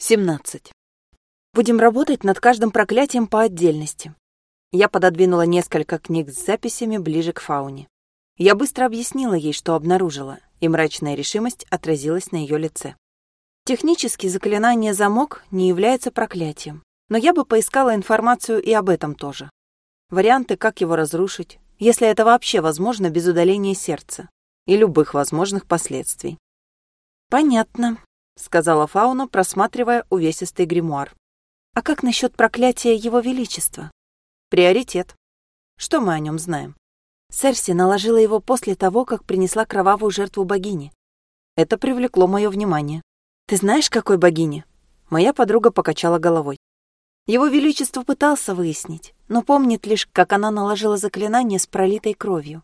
17. Будем работать над каждым проклятием по отдельности. Я пододвинула несколько книг с записями ближе к фауне. Я быстро объяснила ей, что обнаружила, и мрачная решимость отразилась на ее лице. Технически заклинание «Замок» не является проклятием, но я бы поискала информацию и об этом тоже. Варианты, как его разрушить, если это вообще возможно без удаления сердца и любых возможных последствий. Понятно, — сказала Фауна, просматривая увесистый гримуар. «А как насчет проклятия Его Величества?» «Приоритет. Что мы о нем знаем?» Серси наложила его после того, как принесла кровавую жертву богине. Это привлекло мое внимание. «Ты знаешь, какой богине?» Моя подруга покачала головой. Его Величество пытался выяснить, но помнит лишь, как она наложила заклинание с пролитой кровью.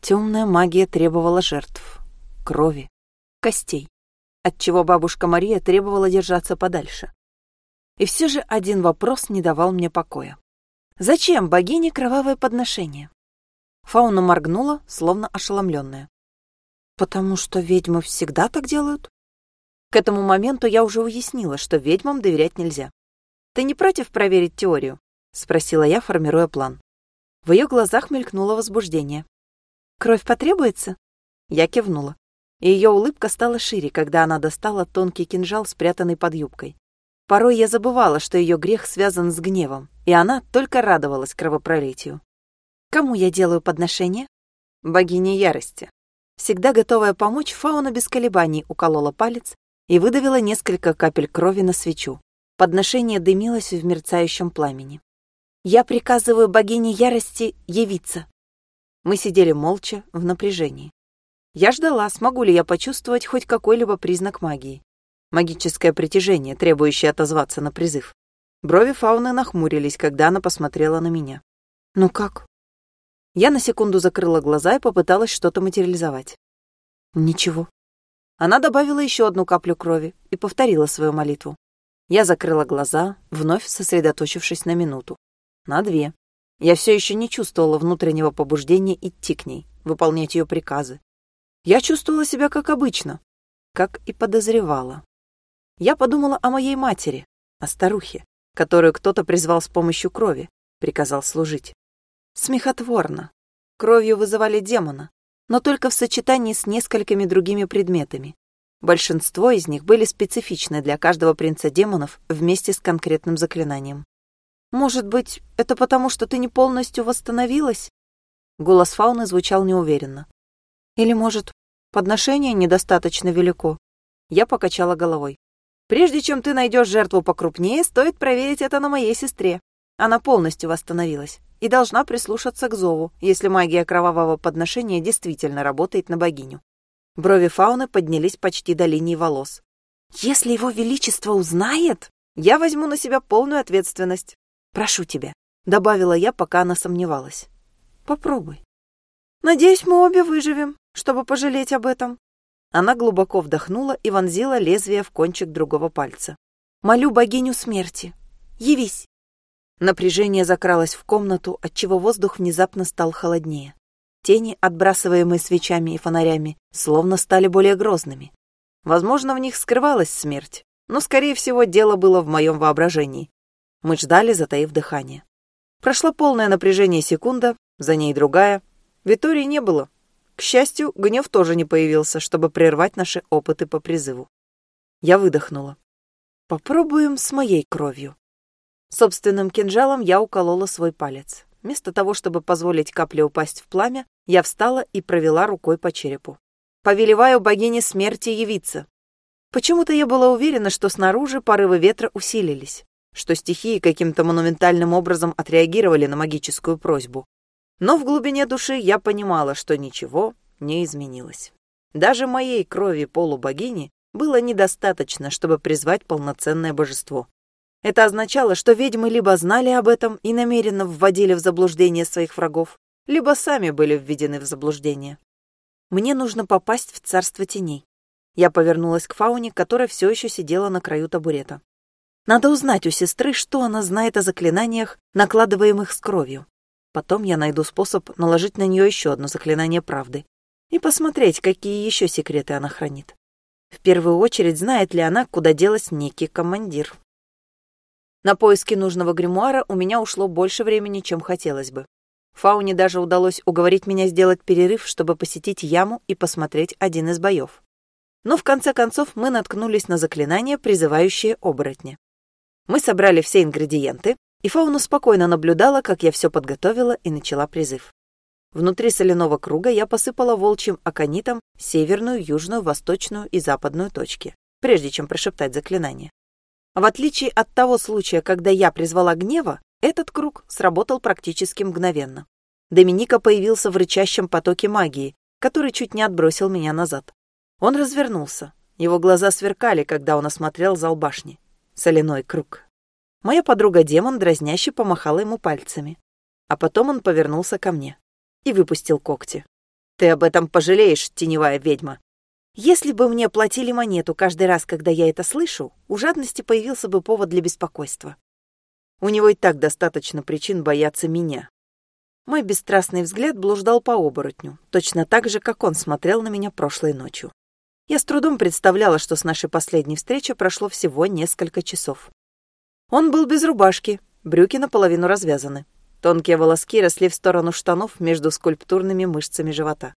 Темная магия требовала жертв. Крови. Костей отчего бабушка Мария требовала держаться подальше. И все же один вопрос не давал мне покоя. Зачем богине кровавое подношение? Фауна моргнула, словно ошеломленная. Потому что ведьмы всегда так делают? К этому моменту я уже уяснила, что ведьмам доверять нельзя. Ты не против проверить теорию? Спросила я, формируя план. В ее глазах мелькнуло возбуждение. Кровь потребуется? Я кивнула и ее улыбка стала шире, когда она достала тонкий кинжал, спрятанный под юбкой. Порой я забывала, что ее грех связан с гневом, и она только радовалась кровопролитию. Кому я делаю подношение? Богине ярости. Всегда готовая помочь, Фауна без колебаний уколола палец и выдавила несколько капель крови на свечу. Подношение дымилось в мерцающем пламени. «Я приказываю богине ярости явиться». Мы сидели молча, в напряжении. Я ждала, смогу ли я почувствовать хоть какой-либо признак магии. Магическое притяжение, требующее отозваться на призыв. Брови фауны нахмурились, когда она посмотрела на меня. «Ну как?» Я на секунду закрыла глаза и попыталась что-то материализовать. Ничего. Она добавила еще одну каплю крови и повторила свою молитву. Я закрыла глаза, вновь сосредоточившись на минуту. На две. Я все еще не чувствовала внутреннего побуждения идти к ней, выполнять ее приказы. Я чувствовала себя как обычно, как и подозревала. Я подумала о моей матери, о старухе, которую кто-то призвал с помощью крови, приказал служить. Смехотворно. Кровью вызывали демона, но только в сочетании с несколькими другими предметами. Большинство из них были специфичны для каждого принца демонов вместе с конкретным заклинанием. «Может быть, это потому, что ты не полностью восстановилась?» Голос фауны звучал неуверенно. «Или, может, Подношение недостаточно велико. Я покачала головой. Прежде чем ты найдешь жертву покрупнее, стоит проверить это на моей сестре. Она полностью восстановилась и должна прислушаться к зову, если магия кровавого подношения действительно работает на богиню. Брови фауны поднялись почти до линии волос. «Если его величество узнает, я возьму на себя полную ответственность. Прошу тебя», — добавила я, пока она сомневалась. «Попробуй». «Надеюсь, мы обе выживем», чтобы пожалеть об этом. Она глубоко вдохнула и вонзила лезвие в кончик другого пальца. «Молю богиню смерти. Явись!» Напряжение закралось в комнату, отчего воздух внезапно стал холоднее. Тени, отбрасываемые свечами и фонарями, словно стали более грозными. Возможно, в них скрывалась смерть, но, скорее всего, дело было в моем воображении. Мы ждали, затаив дыхание. Прошла полное напряжение секунда, за ней другая. Витории не было, к счастью, гнев тоже не появился, чтобы прервать наши опыты по призыву. Я выдохнула. Попробуем с моей кровью. Собственным кинжалом я уколола свой палец. Вместо того, чтобы позволить капле упасть в пламя, я встала и провела рукой по черепу. «Повелеваю богине смерти явиться». Почему-то я была уверена, что снаружи порывы ветра усилились, что стихии каким-то монументальным образом отреагировали на магическую просьбу. Но в глубине души я понимала, что ничего не изменилось. Даже моей крови полубогини было недостаточно, чтобы призвать полноценное божество. Это означало, что ведьмы либо знали об этом и намеренно вводили в заблуждение своих врагов, либо сами были введены в заблуждение. Мне нужно попасть в царство теней. Я повернулась к Фауне, которая все еще сидела на краю табурета. Надо узнать у сестры, что она знает о заклинаниях, накладываемых с кровью. Потом я найду способ наложить на нее еще одно заклинание правды и посмотреть, какие еще секреты она хранит. В первую очередь, знает ли она, куда делась некий командир. На поиски нужного гримуара у меня ушло больше времени, чем хотелось бы. Фауне даже удалось уговорить меня сделать перерыв, чтобы посетить яму и посмотреть один из боев. Но в конце концов мы наткнулись на заклинание, призывающее оборотня. Мы собрали все ингредиенты, и Фауна спокойно наблюдала, как я все подготовила и начала призыв. Внутри соляного круга я посыпала волчьим аконитом северную, южную, восточную и западную точки, прежде чем прошептать заклинание. В отличие от того случая, когда я призвала гнева, этот круг сработал практически мгновенно. Доминика появился в рычащем потоке магии, который чуть не отбросил меня назад. Он развернулся. Его глаза сверкали, когда он осмотрел зал башни. Соляной круг. Моя подруга-демон дразняще помахала ему пальцами. А потом он повернулся ко мне и выпустил когти. «Ты об этом пожалеешь, теневая ведьма!» Если бы мне платили монету каждый раз, когда я это слышу, у жадности появился бы повод для беспокойства. У него и так достаточно причин бояться меня. Мой бесстрастный взгляд блуждал по оборотню, точно так же, как он смотрел на меня прошлой ночью. Я с трудом представляла, что с нашей последней встречи прошло всего несколько часов. Он был без рубашки, брюки наполовину развязаны. Тонкие волоски росли в сторону штанов между скульптурными мышцами живота.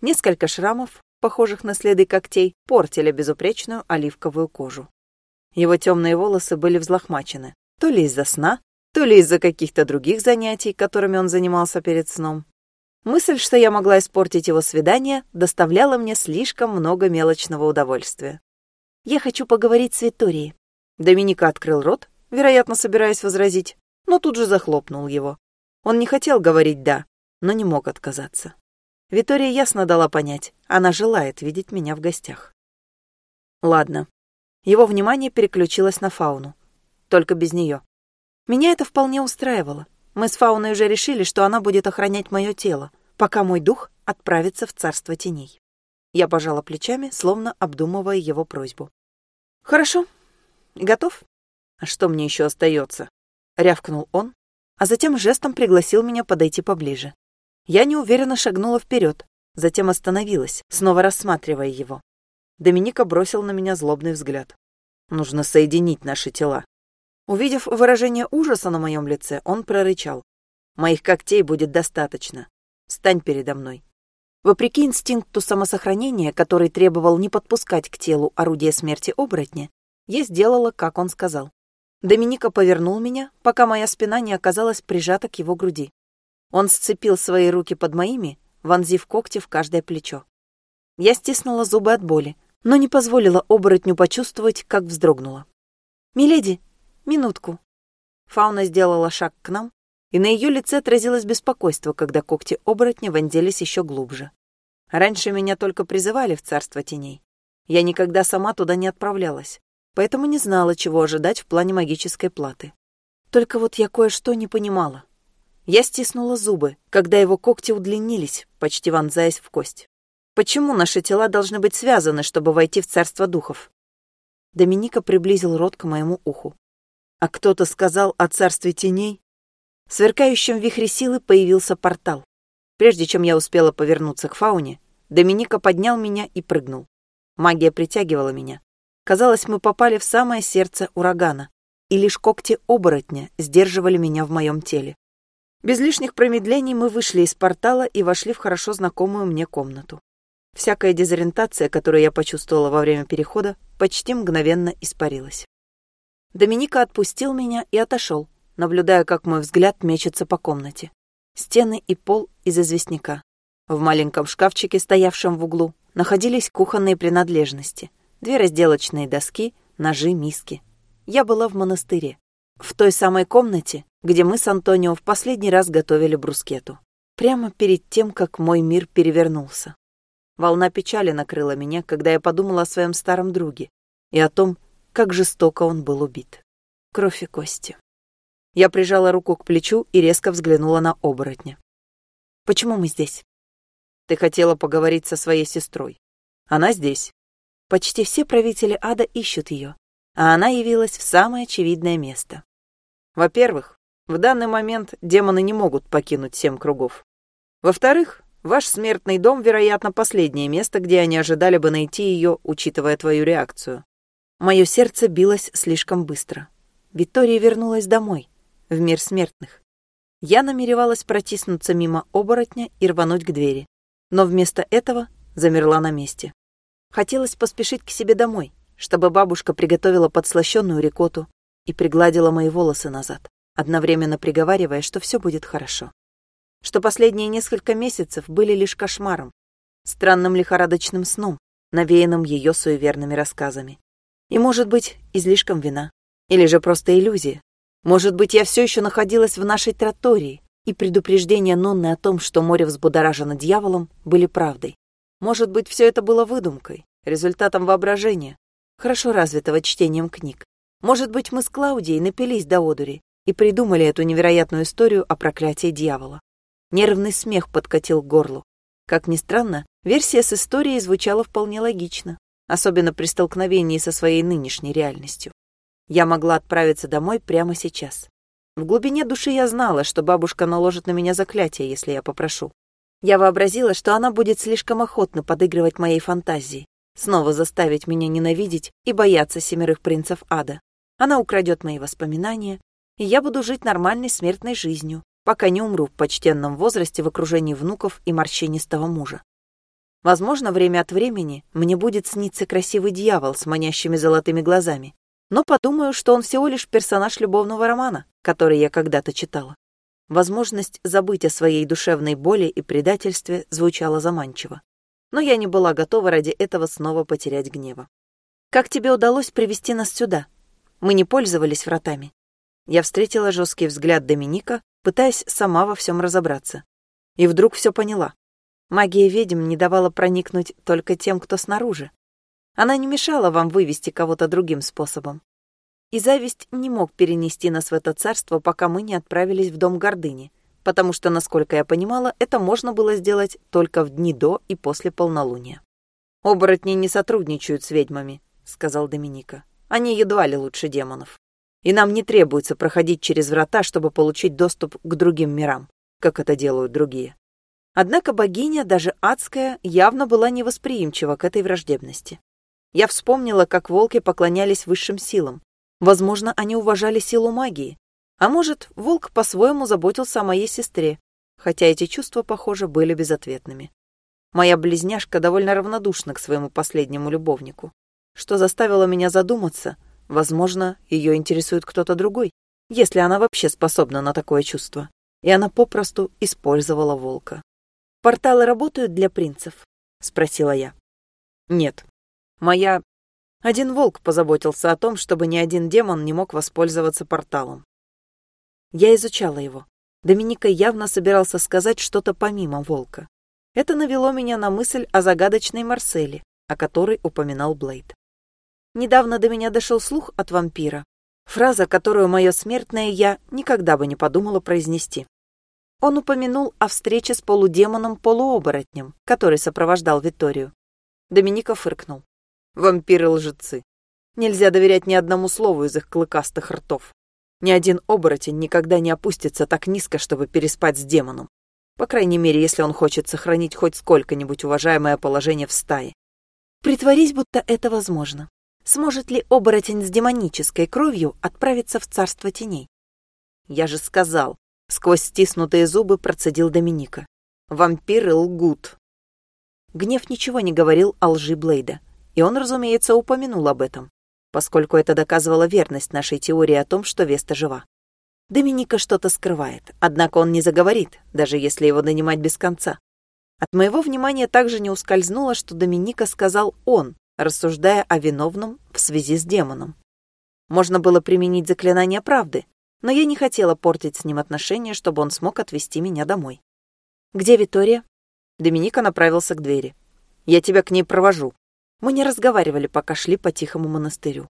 Несколько шрамов, похожих на следы когтей, портили безупречную оливковую кожу. Его темные волосы были взлохмачены, то ли из-за сна, то ли из-за каких-то других занятий, которыми он занимался перед сном. Мысль, что я могла испортить его свидание, доставляла мне слишком много мелочного удовольствия. «Я хочу поговорить с Виторией». Доминика открыл рот, вероятно, собираясь возразить, но тут же захлопнул его. Он не хотел говорить «да», но не мог отказаться. Витория ясно дала понять, она желает видеть меня в гостях. Ладно. Его внимание переключилось на фауну. Только без нее. Меня это вполне устраивало. Мы с фауной уже решили, что она будет охранять мое тело, пока мой дух отправится в царство теней. Я пожала плечами, словно обдумывая его просьбу. «Хорошо. Готов?» «А что мне еще остается?» — рявкнул он, а затем жестом пригласил меня подойти поближе. Я неуверенно шагнула вперед, затем остановилась, снова рассматривая его. Доминика бросил на меня злобный взгляд. «Нужно соединить наши тела». Увидев выражение ужаса на моем лице, он прорычал. «Моих когтей будет достаточно. Стань передо мной». Вопреки инстинкту самосохранения, который требовал не подпускать к телу орудие смерти оборотня, я сделала, как он сказал. Доминика повернул меня, пока моя спина не оказалась прижата к его груди. Он сцепил свои руки под моими, вонзив когти в каждое плечо. Я стиснула зубы от боли, но не позволила оборотню почувствовать, как вздрогнула. «Миледи, минутку». Фауна сделала шаг к нам, и на ее лице отразилось беспокойство, когда когти оборотня вонзились еще глубже. Раньше меня только призывали в царство теней. Я никогда сама туда не отправлялась поэтому не знала, чего ожидать в плане магической платы. Только вот я кое-что не понимала. Я стиснула зубы, когда его когти удлинились, почти вонзаясь в кость. Почему наши тела должны быть связаны, чтобы войти в царство духов? Доминика приблизил рот к моему уху. А кто-то сказал о царстве теней? В сверкающем вихре силы появился портал. Прежде чем я успела повернуться к фауне, Доминика поднял меня и прыгнул. Магия притягивала меня. Казалось, мы попали в самое сердце урагана, и лишь когти оборотня сдерживали меня в моем теле. Без лишних промедлений мы вышли из портала и вошли в хорошо знакомую мне комнату. Всякая дезориентация, которую я почувствовала во время перехода, почти мгновенно испарилась. Доминика отпустил меня и отошел, наблюдая, как мой взгляд мечется по комнате. Стены и пол из известняка. В маленьком шкафчике, стоявшем в углу, находились кухонные принадлежности — две разделочные доски, ножи, миски. Я была в монастыре, в той самой комнате, где мы с Антонио в последний раз готовили брускету. Прямо перед тем, как мой мир перевернулся. Волна печали накрыла меня, когда я подумала о своем старом друге и о том, как жестоко он был убит. Кровь и кости. Я прижала руку к плечу и резко взглянула на оборотня. «Почему мы здесь?» «Ты хотела поговорить со своей сестрой. Она здесь. Почти все правители ада ищут ее, а она явилась в самое очевидное место. Во-первых, в данный момент демоны не могут покинуть семь кругов. Во-вторых, Ваш смертный дом, вероятно, последнее место, где они ожидали бы найти ее, учитывая твою реакцию. Мое сердце билось слишком быстро. Виктория вернулась домой, в мир смертных. Я намеревалась протиснуться мимо оборотня и рвануть к двери, но вместо этого замерла на месте. Хотелось поспешить к себе домой, чтобы бабушка приготовила подслащенную рикоту и пригладила мои волосы назад, одновременно приговаривая, что все будет хорошо что последние несколько месяцев были лишь кошмаром, странным лихорадочным сном, навеянным ее суеверными рассказами. И, может быть, излишком вина. Или же просто иллюзия. Может быть, я все еще находилась в нашей тротории, и предупреждения Нонны о том, что море взбудоражено дьяволом, были правдой. Может быть, все это было выдумкой, результатом воображения, хорошо развитого чтением книг. Может быть, мы с Клаудией напились до одури и придумали эту невероятную историю о проклятии дьявола. Нервный смех подкатил к горлу. Как ни странно, версия с историей звучала вполне логично, особенно при столкновении со своей нынешней реальностью. Я могла отправиться домой прямо сейчас. В глубине души я знала, что бабушка наложит на меня заклятие, если я попрошу. Я вообразила, что она будет слишком охотно подыгрывать моей фантазии, снова заставить меня ненавидеть и бояться семерых принцев ада. Она украдет мои воспоминания, и я буду жить нормальной смертной жизнью, пока не умру в почтенном возрасте в окружении внуков и морщинистого мужа. Возможно, время от времени мне будет сниться красивый дьявол с манящими золотыми глазами, но подумаю, что он всего лишь персонаж любовного романа, который я когда-то читала. Возможность забыть о своей душевной боли и предательстве звучала заманчиво. Но я не была готова ради этого снова потерять гнева. «Как тебе удалось привести нас сюда? Мы не пользовались вратами». Я встретила жесткий взгляд Доминика, пытаясь сама во всем разобраться. И вдруг все поняла. Магия ведьм не давала проникнуть только тем, кто снаружи. Она не мешала вам вывести кого-то другим способом. И зависть не мог перенести нас в это царство, пока мы не отправились в дом гордыни, потому что, насколько я понимала, это можно было сделать только в дни до и после полнолуния. «Оборотни не сотрудничают с ведьмами», — сказал Доминика. «Они едва ли лучше демонов» и нам не требуется проходить через врата, чтобы получить доступ к другим мирам, как это делают другие. Однако богиня, даже адская, явно была невосприимчива к этой враждебности. Я вспомнила, как волки поклонялись высшим силам. Возможно, они уважали силу магии. А может, волк по-своему заботился о моей сестре, хотя эти чувства, похоже, были безответными. Моя близняшка довольно равнодушна к своему последнему любовнику, что заставило меня задуматься — Возможно, ее интересует кто-то другой, если она вообще способна на такое чувство. И она попросту использовала волка. «Порталы работают для принцев?» — спросила я. «Нет. Моя... Один волк позаботился о том, чтобы ни один демон не мог воспользоваться порталом. Я изучала его. Доминика явно собирался сказать что-то помимо волка. Это навело меня на мысль о загадочной Марселе, о которой упоминал Блейд. Недавно до меня дошел слух от вампира. Фраза, которую мое смертное «я» никогда бы не подумала произнести. Он упомянул о встрече с полудемоном-полуоборотнем, который сопровождал Виторию. Доминика фыркнул. Вампиры-лжецы. Нельзя доверять ни одному слову из их клыкастых ртов. Ни один оборотень никогда не опустится так низко, чтобы переспать с демоном. По крайней мере, если он хочет сохранить хоть сколько-нибудь уважаемое положение в стае. Притворись, будто это возможно. Сможет ли оборотень с демонической кровью отправиться в царство теней? Я же сказал, сквозь стиснутые зубы процедил Доминика. Вампиры лгут. Гнев ничего не говорил о лжи Блейда, и он, разумеется, упомянул об этом, поскольку это доказывало верность нашей теории о том, что Веста жива. Доминика что-то скрывает, однако он не заговорит, даже если его нанимать без конца. От моего внимания также не ускользнуло, что Доминика сказал он, рассуждая о виновном в связи с демоном. Можно было применить заклинание правды, но я не хотела портить с ним отношения, чтобы он смог отвезти меня домой. «Где Витория?» Доминика направился к двери. «Я тебя к ней провожу». Мы не разговаривали, пока шли по тихому монастырю.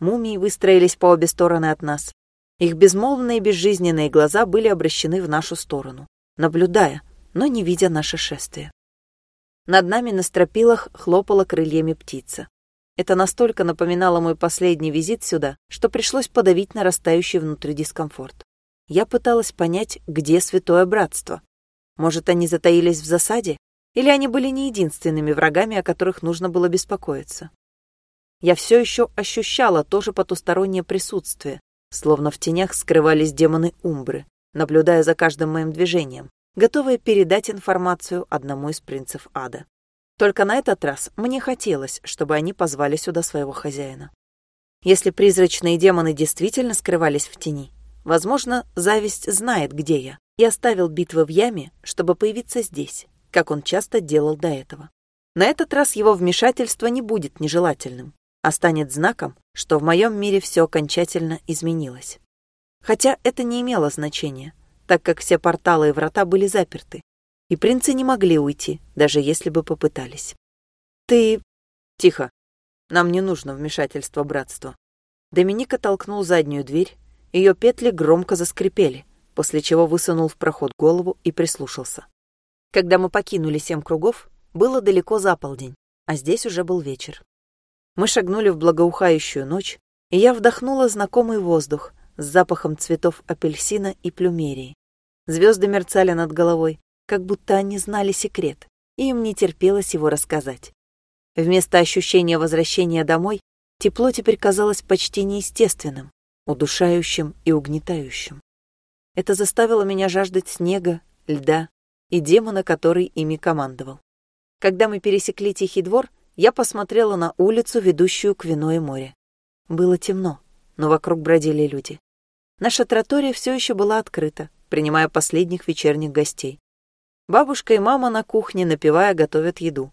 Мумии выстроились по обе стороны от нас. Их безмолвные безжизненные глаза были обращены в нашу сторону, наблюдая, но не видя наше шествие. Над нами на стропилах хлопала крыльями птица. Это настолько напоминало мой последний визит сюда, что пришлось подавить нарастающий внутри дискомфорт. Я пыталась понять, где святое братство. Может, они затаились в засаде? Или они были не единственными врагами, о которых нужно было беспокоиться? Я все еще ощущала тоже потустороннее присутствие, словно в тенях скрывались демоны Умбры, наблюдая за каждым моим движением, готовые передать информацию одному из принцев ада. Только на этот раз мне хотелось, чтобы они позвали сюда своего хозяина. Если призрачные демоны действительно скрывались в тени, возможно, зависть знает, где я, и оставил битвы в яме, чтобы появиться здесь, как он часто делал до этого. На этот раз его вмешательство не будет нежелательным, а станет знаком, что в моем мире все окончательно изменилось. Хотя это не имело значения, так как все порталы и врата были заперты, и принцы не могли уйти, даже если бы попытались. «Ты...» «Тихо. Нам не нужно вмешательство братства». Доминика толкнул заднюю дверь, ее петли громко заскрипели, после чего высунул в проход голову и прислушался. Когда мы покинули семь кругов, было далеко за полдень, а здесь уже был вечер. Мы шагнули в благоухающую ночь, и я вдохнула знакомый воздух с запахом цветов апельсина и плюмерии. Звезды мерцали над головой, как будто они знали секрет, и им не терпелось его рассказать. Вместо ощущения возвращения домой тепло теперь казалось почти неестественным, удушающим и угнетающим. Это заставило меня жаждать снега, льда и демона, который ими командовал. Когда мы пересекли Тихий двор, я посмотрела на улицу, ведущую к вино и море. Было темно, но вокруг бродили люди. Наша тротория все еще была открыта, принимая последних вечерних гостей. Бабушка и мама на кухне, напивая, готовят еду.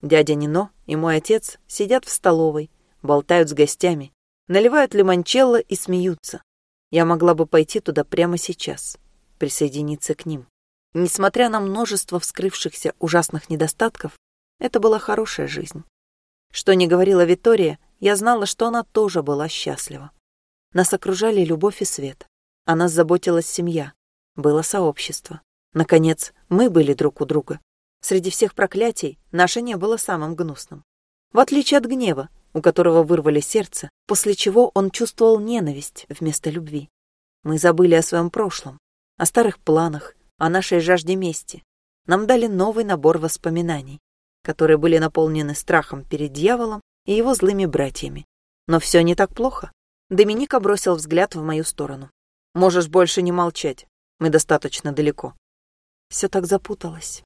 Дядя Нино и мой отец сидят в столовой, болтают с гостями, наливают лимончелло и смеются. Я могла бы пойти туда прямо сейчас, присоединиться к ним. Несмотря на множество вскрывшихся ужасных недостатков, это была хорошая жизнь. Что не говорила Витория, я знала, что она тоже была счастлива. Нас окружали любовь и свет. О нас заботилась семья, было сообщество. Наконец, мы были друг у друга. Среди всех проклятий наше не было самым гнусным. В отличие от гнева, у которого вырвали сердце, после чего он чувствовал ненависть вместо любви. Мы забыли о своем прошлом, о старых планах, о нашей жажде мести. Нам дали новый набор воспоминаний которые были наполнены страхом перед дьяволом и его злыми братьями. Но все не так плохо. Доминика бросил взгляд в мою сторону. «Можешь больше не молчать. Мы достаточно далеко». Все так запуталось.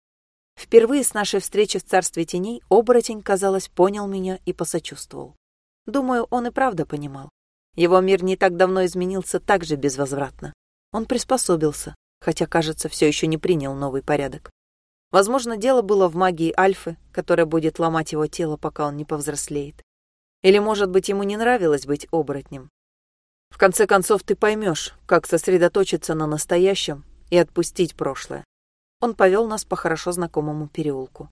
Впервые с нашей встречи в Царстве Теней оборотень, казалось, понял меня и посочувствовал. Думаю, он и правда понимал. Его мир не так давно изменился так же безвозвратно. Он приспособился, хотя, кажется, все еще не принял новый порядок. Возможно, дело было в магии Альфы, которая будет ломать его тело, пока он не повзрослеет. Или, может быть, ему не нравилось быть оборотнем. В конце концов, ты поймешь, как сосредоточиться на настоящем и отпустить прошлое. Он повел нас по хорошо знакомому переулку.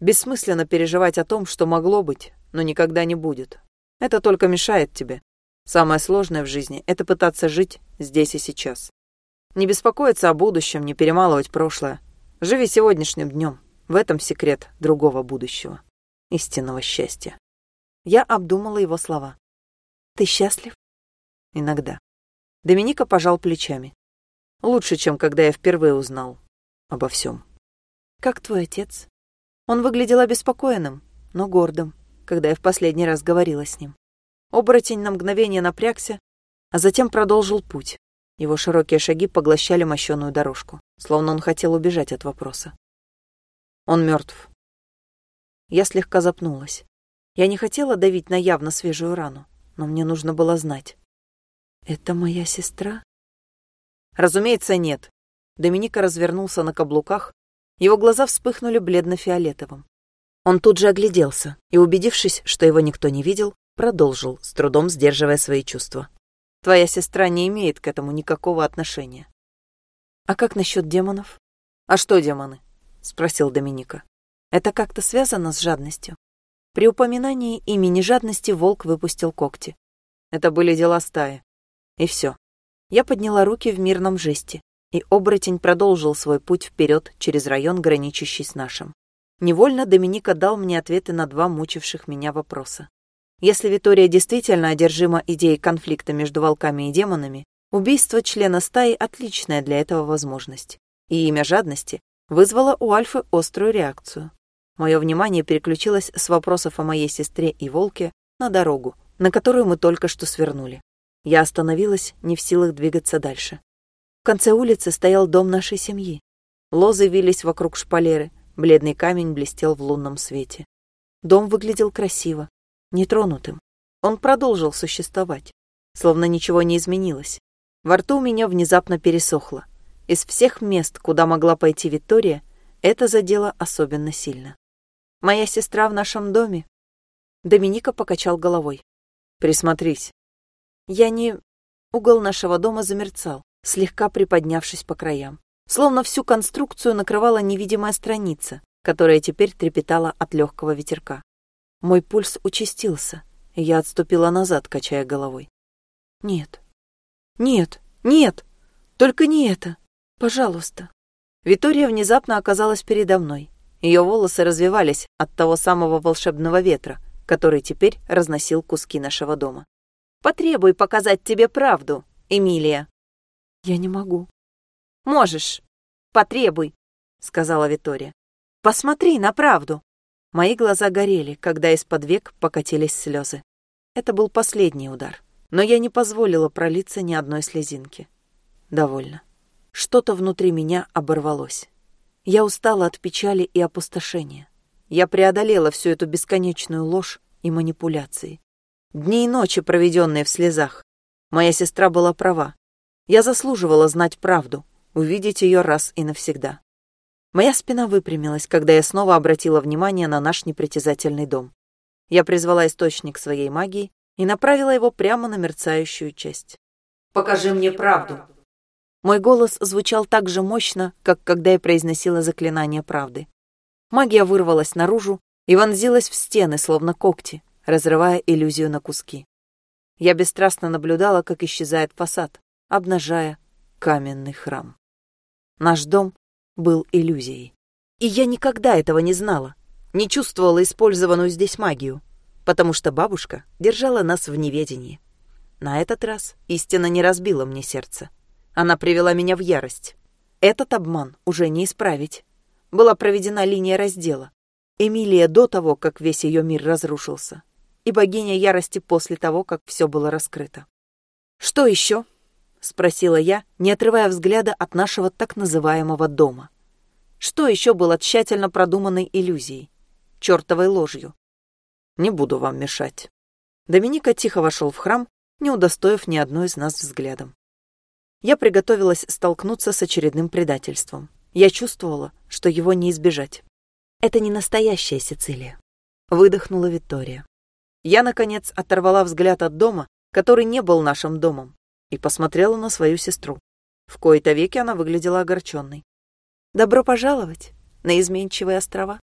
Бессмысленно переживать о том, что могло быть, но никогда не будет. Это только мешает тебе. Самое сложное в жизни — это пытаться жить здесь и сейчас. Не беспокоиться о будущем, не перемалывать прошлое. Живи сегодняшним днем. В этом секрет другого будущего. Истинного счастья. Я обдумала его слова. Ты счастлив? Иногда. Доминика пожал плечами. Лучше, чем когда я впервые узнал обо всем. Как твой отец? Он выглядел обеспокоенным, но гордым, когда я в последний раз говорила с ним. Оборотень на мгновение напрягся, а затем продолжил путь. Его широкие шаги поглощали мощеную дорожку, словно он хотел убежать от вопроса. Он мертв. Я слегка запнулась. Я не хотела давить на явно свежую рану, но мне нужно было знать. «Это моя сестра?» «Разумеется, нет». Доминика развернулся на каблуках, его глаза вспыхнули бледно-фиолетовым. Он тут же огляделся и, убедившись, что его никто не видел, продолжил, с трудом сдерживая свои чувства. Твоя сестра не имеет к этому никакого отношения. А как насчет демонов? А что демоны? Спросил Доминика. Это как-то связано с жадностью? При упоминании имени жадности волк выпустил когти. Это были дела стаи. И все. Я подняла руки в мирном жесте, и оборотень продолжил свой путь вперед через район, граничащий с нашим. Невольно Доминика дал мне ответы на два мучивших меня вопроса. Если Витория действительно одержима идеей конфликта между волками и демонами, убийство члена стаи — отличная для этого возможность. И имя жадности вызвало у Альфы острую реакцию. Мое внимание переключилось с вопросов о моей сестре и волке на дорогу, на которую мы только что свернули. Я остановилась, не в силах двигаться дальше. В конце улицы стоял дом нашей семьи. Лозы вились вокруг шпалеры, бледный камень блестел в лунном свете. Дом выглядел красиво, нетронутым. Он продолжил существовать, словно ничего не изменилось. Во рту у меня внезапно пересохло. Из всех мест, куда могла пойти Виктория, это задело особенно сильно. «Моя сестра в нашем доме?» Доминика покачал головой. «Присмотрись». Я не... Угол нашего дома замерцал, слегка приподнявшись по краям. Словно всю конструкцию накрывала невидимая страница, которая теперь трепетала от легкого ветерка. Мой пульс участился, я отступила назад, качая головой. «Нет, нет, нет, только не это!» Пожалуйста. Витория внезапно оказалась передо мной. Ее волосы развивались от того самого волшебного ветра, который теперь разносил куски нашего дома. Потребуй показать тебе правду, Эмилия. Я не могу. Можешь. Потребуй, сказала Витория. Посмотри на правду. Мои глаза горели, когда из-под век покатились слезы. Это был последний удар, но я не позволила пролиться ни одной слезинки. Довольно. Что-то внутри меня оборвалось. Я устала от печали и опустошения. Я преодолела всю эту бесконечную ложь и манипуляции. Дни и ночи, проведенные в слезах. Моя сестра была права. Я заслуживала знать правду, увидеть ее раз и навсегда. Моя спина выпрямилась, когда я снова обратила внимание на наш непритязательный дом. Я призвала источник своей магии и направила его прямо на мерцающую часть. «Покажи мне правду», мой голос звучал так же мощно, как когда я произносила заклинание правды. Магия вырвалась наружу и вонзилась в стены, словно когти, разрывая иллюзию на куски. Я бесстрастно наблюдала, как исчезает фасад, обнажая каменный храм. Наш дом был иллюзией. И я никогда этого не знала, не чувствовала использованную здесь магию, потому что бабушка держала нас в неведении. На этот раз истина не разбила мне сердце. Она привела меня в ярость. Этот обман уже не исправить. Была проведена линия раздела. Эмилия до того, как весь ее мир разрушился, и богиня ярости после того, как все было раскрыто. «Что еще?» — спросила я, не отрывая взгляда от нашего так называемого дома. Что еще было тщательно продуманной иллюзией? Чертовой ложью. «Не буду вам мешать». Доминика тихо вошел в храм, не удостоив ни одной из нас взглядом. Я приготовилась столкнуться с очередным предательством. Я чувствовала, что его не избежать. Это не настоящая Сицилия. Выдохнула Виктория. Я, наконец, оторвала взгляд от дома, который не был нашим домом, и посмотрела на свою сестру. В кои-то веки она выглядела огорченной. «Добро пожаловать на изменчивые острова».